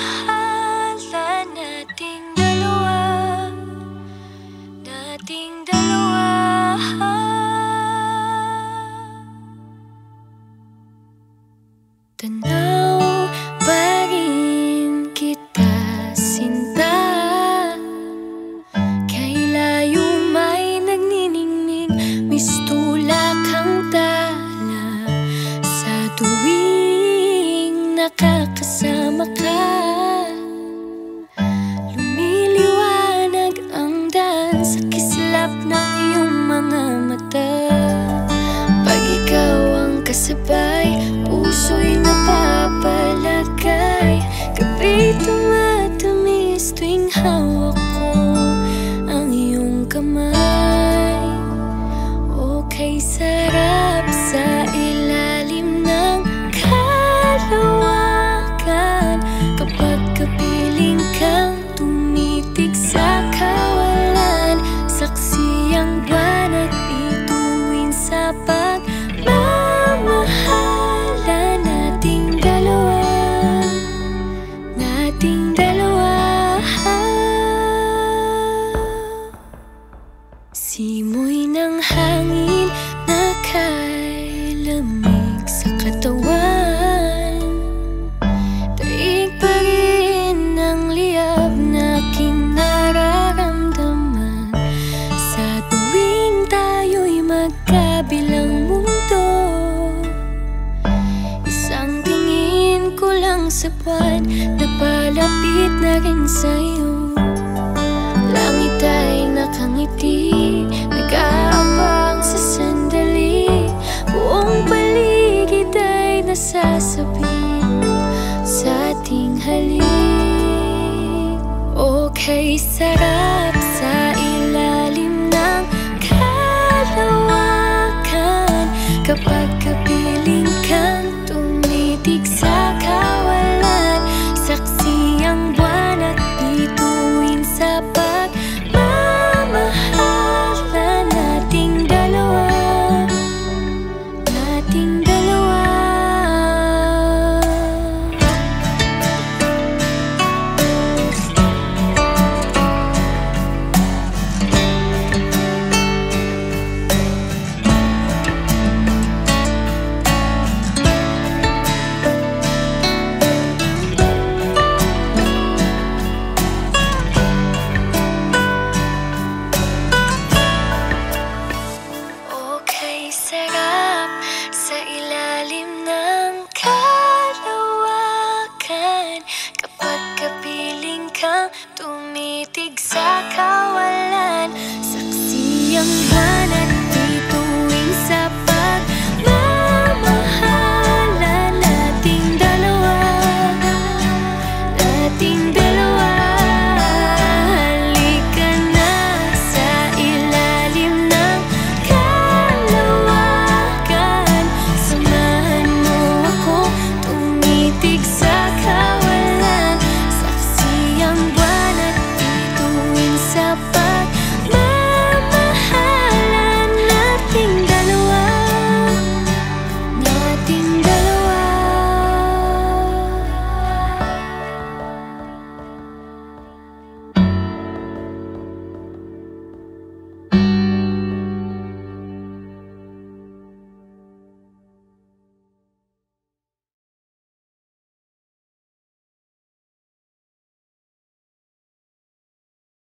Alaala nating dalawa. Dating dalawa. 笑我 sapat na palapit na rin sa'yo. Langit ay nakangiti Nag-aabang sa sandali. Buong paligid ay nasasabi Sa ating halik. Okay, sarap.